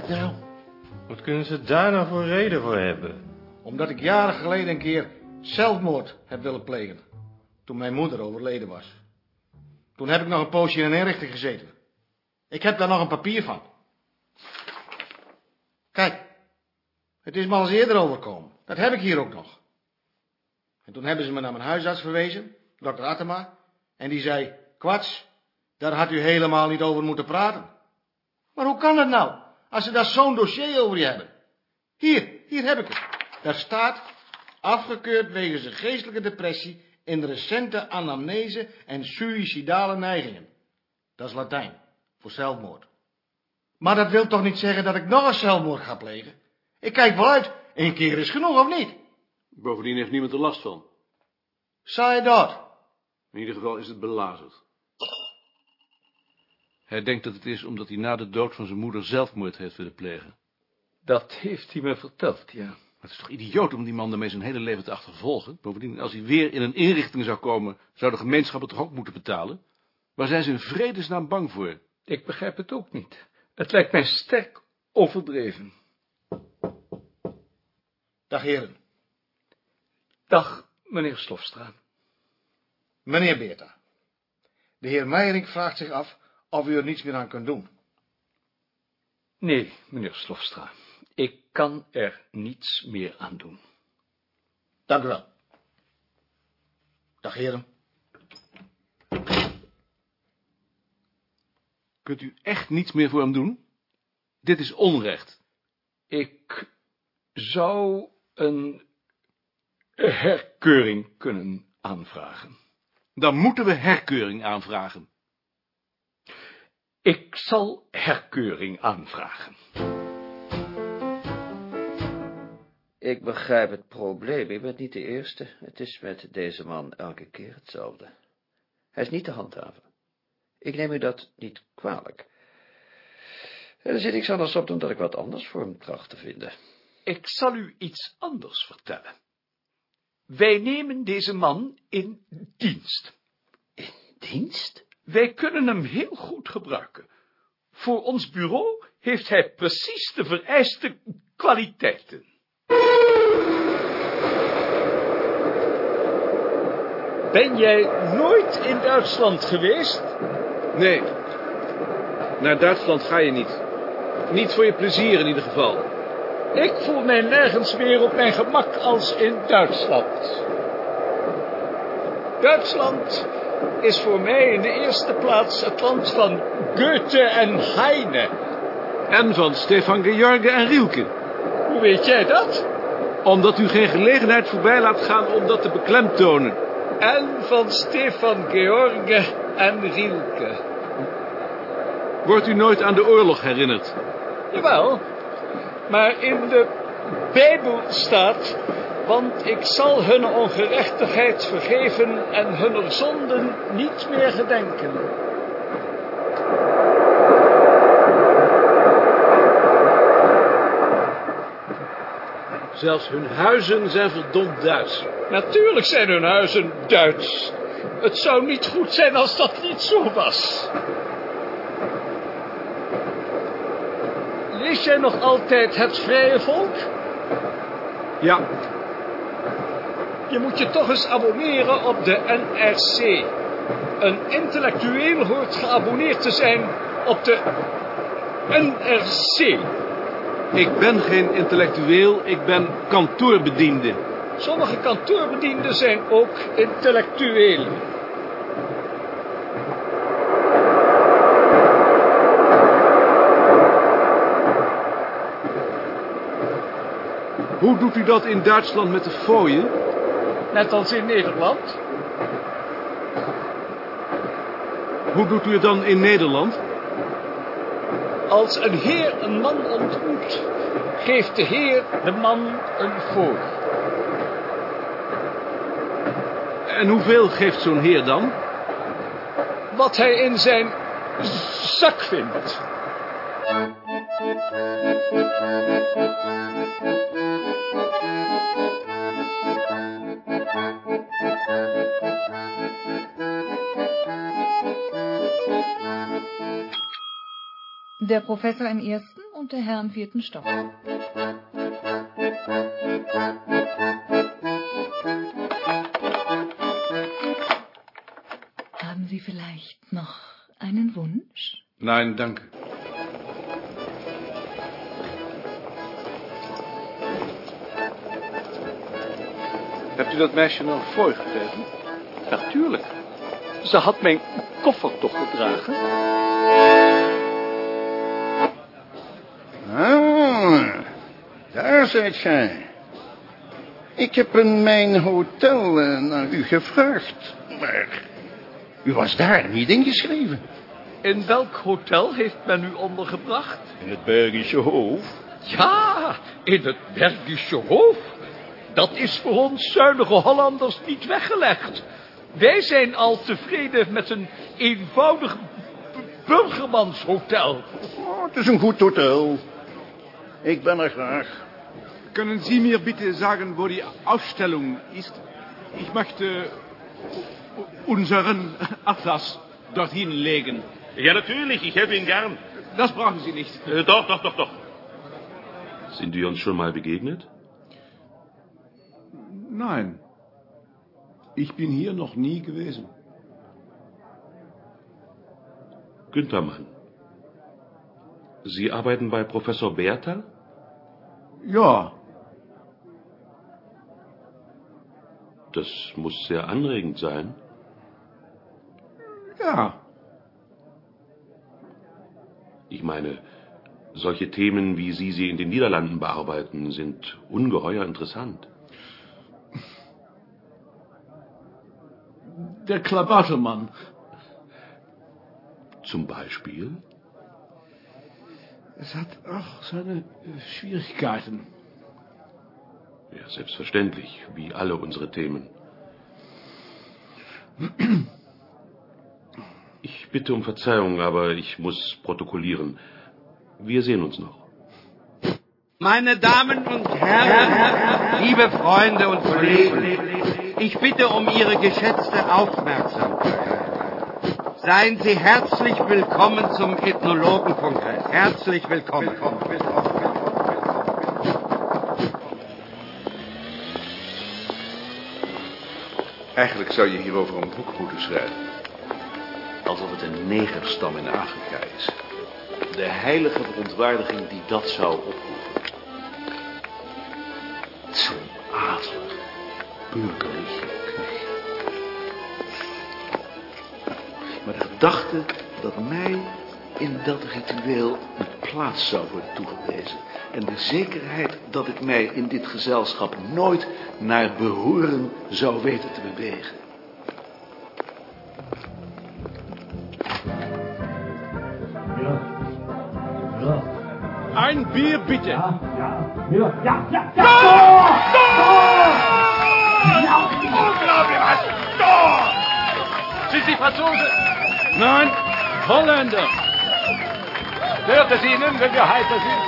dat nou? Wat kunnen ze daar nou voor reden voor hebben? Omdat ik jaren geleden een keer zelfmoord heb willen plegen. Toen mijn moeder overleden was. Toen heb ik nog een poosje in een inrichting gezeten. Ik heb daar nog een papier van. Kijk, het is me al eens eerder overkomen. Dat heb ik hier ook nog. En toen hebben ze me naar mijn huisarts verwezen, dokter Attema, en die zei, kwats, daar had u helemaal niet over moeten praten. Maar hoe kan dat nou, als ze daar zo'n dossier over je hebben? Hier, hier heb ik het. Daar staat, afgekeurd wegens een geestelijke depressie in recente anamnese en suïcidale neigingen. Dat is Latijn, voor zelfmoord. Maar dat wil toch niet zeggen dat ik nog een zelfmoord ga plegen? Ik kijk wel uit, één keer is genoeg, of niet? Bovendien heeft niemand er last van. Saai dat. In ieder geval is het belazerd. Hij denkt dat het is omdat hij na de dood van zijn moeder zelfmoord heeft willen plegen. Dat heeft hij me verteld, ja. Maar het is toch idioot om die man daarmee zijn hele leven te achtervolgen? Bovendien, als hij weer in een inrichting zou komen, zou de gemeenschap het toch ook moeten betalen? Waar zijn ze in vredesnaam bang voor? Ik begrijp het ook niet. Het lijkt mij sterk overdreven. Dag heren. Dag, meneer Slofstra. Meneer Beerta. De heer Meijering vraagt zich af of u er niets meer aan kunt doen. Nee, meneer Slofstra. Ik kan er niets meer aan doen. Dank u wel. Dag heren. Kunt u echt niets meer voor hem doen? Dit is onrecht. Ik zou een herkeuring kunnen aanvragen. Dan moeten we herkeuring aanvragen. Ik zal herkeuring aanvragen. Ik begrijp het probleem. Ik ben niet de eerste. Het is met deze man elke keer hetzelfde. Hij is niet te handhaven. Ik neem u dat niet kwalijk. Er zit niks anders op dan dat ik wat anders voor hem tracht te vinden. Ik zal u iets anders vertellen. Wij nemen deze man in dienst. In dienst? Wij kunnen hem heel goed gebruiken. Voor ons bureau heeft hij precies de vereiste kwaliteiten. Ben jij nooit in Duitsland geweest? Nee. Naar Duitsland ga je niet. Niet voor je plezier in ieder geval. Ik voel mij nergens meer op mijn gemak als in Duitsland. Duitsland is voor mij in de eerste plaats het land van Goethe en Heine. En van Stefan George en Rielke. Hoe weet jij dat? Omdat u geen gelegenheid voorbij laat gaan om dat te beklemtonen. En van Stefan George en Rielke. Wordt u nooit aan de oorlog herinnerd? Jawel, maar in de Bijbel staat... Want ik zal hun ongerechtigheid vergeven en hun zonden niet meer gedenken. Zelfs hun huizen zijn verdomd Duits. Natuurlijk zijn hun huizen Duits. Het zou niet goed zijn als dat niet zo was. Lees jij nog altijd het vrije volk? Ja, Je moet je toch eens abonneren op de NRC. Een intellectueel hoort geabonneerd te zijn op de NRC. ik ben geen intellectueel, ik ben kantoorbediende. Sommige kantoorbedienden zijn ook intellectueel. Hoe doet u dat in Duitsland met de fooien? Net als in Nederland. Hoe doet u het dan in Nederland? Als een heer een man ontmoet, geeft de heer de man een fooi. En hoeveel geeft zo'n heer dan? Wat hij in zijn zak vindt. Der Professor im ersten und der Herr im vierten Stock. Haben Sie vielleicht noch einen Wunsch? Nein, danke. U dat meisje nog fooi gegeven? Natuurlijk. Ze had mijn koffer toch gedragen? Ah, daar zijt gij. Ik heb in mijn hotel eh, naar u gevraagd, maar u was daar niet ingeschreven. In welk hotel heeft men u ondergebracht? In het Belgische Hof. Ja, in het Belgische Hof. Dat is voor ons zuinige Hollanders niet weggelegd. Wij zijn al tevreden met een eenvoudig burgermanshotel. Oh, het is een goed hotel. Ik ben er graag. Können Sie mir bitte sagen, wo die Ausstellung ist? Ich möchte unseren Atlas dorthin legen. Ja, natürlich, ich helfe Ihnen gern. Das brauchen Sie nicht. Äh, doch, doch, doch, doch. Sind wir uns schon mal begegnet? Nein. Ich bin hier noch nie gewesen. Günther Mann. Sie arbeiten bei Professor Bertha? Ja, Das muss sehr anregend sein. ja. Ich meine, solche Themen, wie Sie sie in den Niederlanden bearbeiten, sind ungeheuer interessant. Der Klabautermann. Zum Beispiel? Es hat auch seine äh, Schwierigkeiten. Ja, selbstverständlich, wie alle unsere Themen. Ich bitte um Verzeihung, aber ich muss protokollieren. Wir sehen uns noch. Meine Damen und Herren, liebe Freunde und Kollegen, ich bitte um Ihre geschätzte Aufmerksamkeit. Seien Sie herzlich willkommen zum Ethnologenkongress. Herzlich willkommen. Eigenlijk zou je hierover een boek moeten schrijven. Alsof het een negerstam in Afrika is. De heilige verontwaardiging die dat zou oproepen. Maar de gedachte dat mij in dat ritueel een plaats zou worden toegewezen. En de zekerheid dat ik mij in dit gezelschap nooit naar behoren zou weten te bewegen. Ein Bier bitte. Sind Sie Franzose? Nein, Holländer. Hört es Ihnen, wenn wir heiter sind?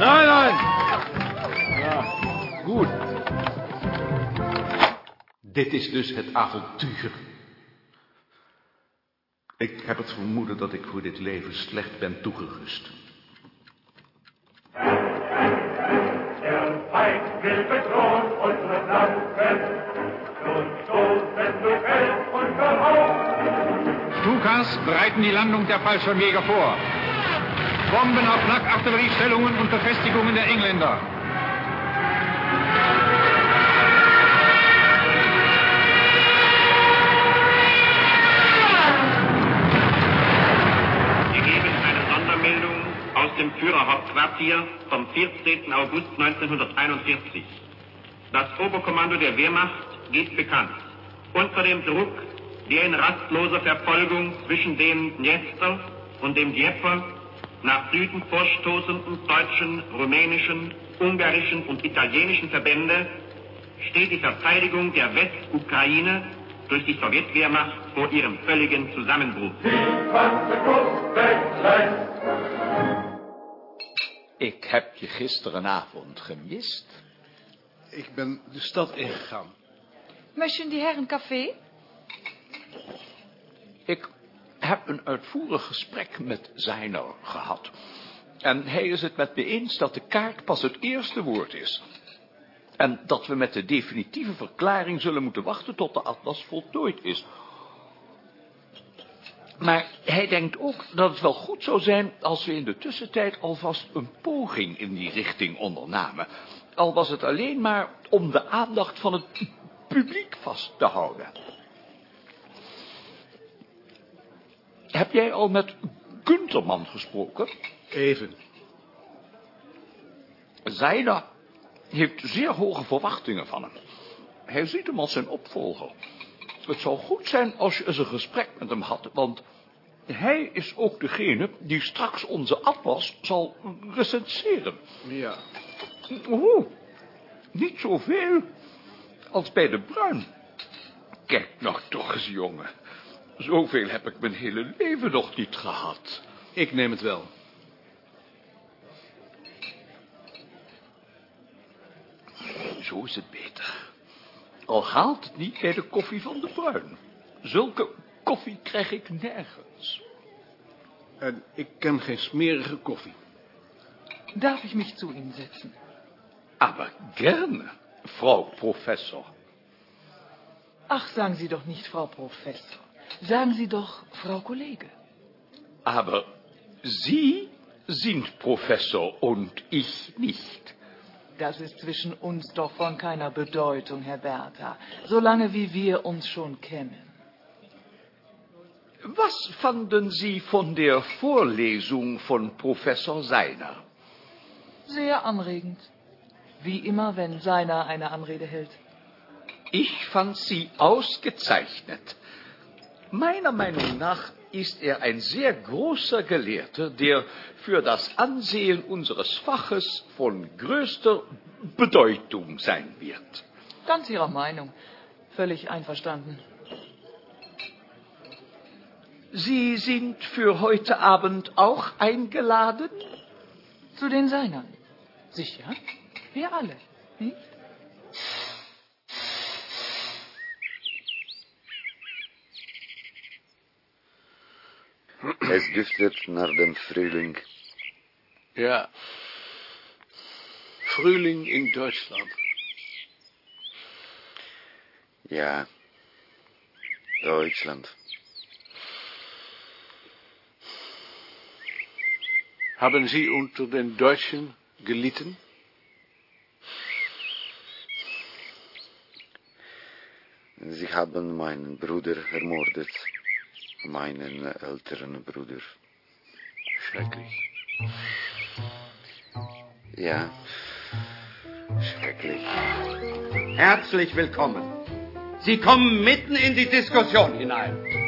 Nein, nein. Ja, gut. Dit is dus het avontuur. Ik heb het vermoeden dat ik voor dit leven slecht ben toegerust. Bedrohen unsere Flanken. Nun stoßen durch Feld und Verhauen. Stukas bereiten die Landung der Fallschirmjäger vor. Bomben auf Flak-Artilleriestellungen und Befestigungen der Engländer. Wir geben eine Sondermeldung aus dem Führerhauptquartier vom 14. August 1941. Das Oberkommando der Wehrmacht geht bekannt. Unter dem Druck der in rastloser Verfolgung zwischen dem Dniester und dem Dnieper nach Süden vorstoßenden deutschen, rumänischen, ungarischen und italienischen Verbände steht die Verteidigung der Westukraine durch die Sowjetwehrmacht vor ihrem völligen Zusammenbruch. Ik heb je gisterenavond gemist. Ik ben de stad ingegaan. Möchten die Herren Kaffee? Ik heb een uitvoerig gesprek met Zijner gehad. En hij is het met me eens dat de kaart pas het eerste woord is. En dat we met de definitieve verklaring zullen moeten wachten tot de atlas voltooid is. Maar hij denkt ook dat het wel goed zou zijn als we in de tussentijd alvast een poging in die richting ondernamen. Al was het alleen maar om de aandacht van het publiek vast te houden. Heb jij al met Gunterman gesproken? Even. Zijner heeft zeer hoge verwachtingen van hem. Hij ziet hem als zijn opvolger. Het zou goed zijn als je eens een gesprek met hem had, want hij is ook degene die straks onze atlas zal recenseren. Ja. Oeh, niet zoveel als bij de Bruin. Kijk nou toch eens, jongen. Zoveel heb ik mijn hele leven nog niet gehad. Ik neem het wel. Zo is het beter. Al haalt het niet bij de koffie van de Bruin. Zulke koffie krijg ik nergens. En ik ken geen smerige koffie. Darf ich mich zu Ihnen setzen? Aber gerne, Frau Professor. Ach, sagen Sie doch nicht Frau Professor. Sagen Sie doch Frau Kollege. Aber Sie sind Professor und ich nicht. Das ist zwischen uns doch von keiner Bedeutung, Herr Bertha, solange wie wir uns schon kennen. Was fanden Sie von der Vorlesung von Professor Seiner? Sehr anregend. Wie immer, wenn Seiner eine Anrede hält. Ich fand sie ausgezeichnet. Meiner Meinung nach ist er ein sehr großer Gelehrter, der für das Ansehen unseres Faches von größter Bedeutung sein wird. Ganz Ihrer Meinung. Völlig einverstanden. Sie sind für heute Abend auch eingeladen? Zu den Seinern. Sicher. Wir alle. Nicht? Es duftet naar den Frühling. Ja. Frühling in Deutschland. Ja. Deutschland. Haben Sie unter den Deutschen gelitten? Sie haben meinen Bruder ermordet. Meinen älteren Bruder. Schrecklich. Ja. Schrecklich. Herzlich willkommen. Sie kommen mitten in die Diskussion hinein.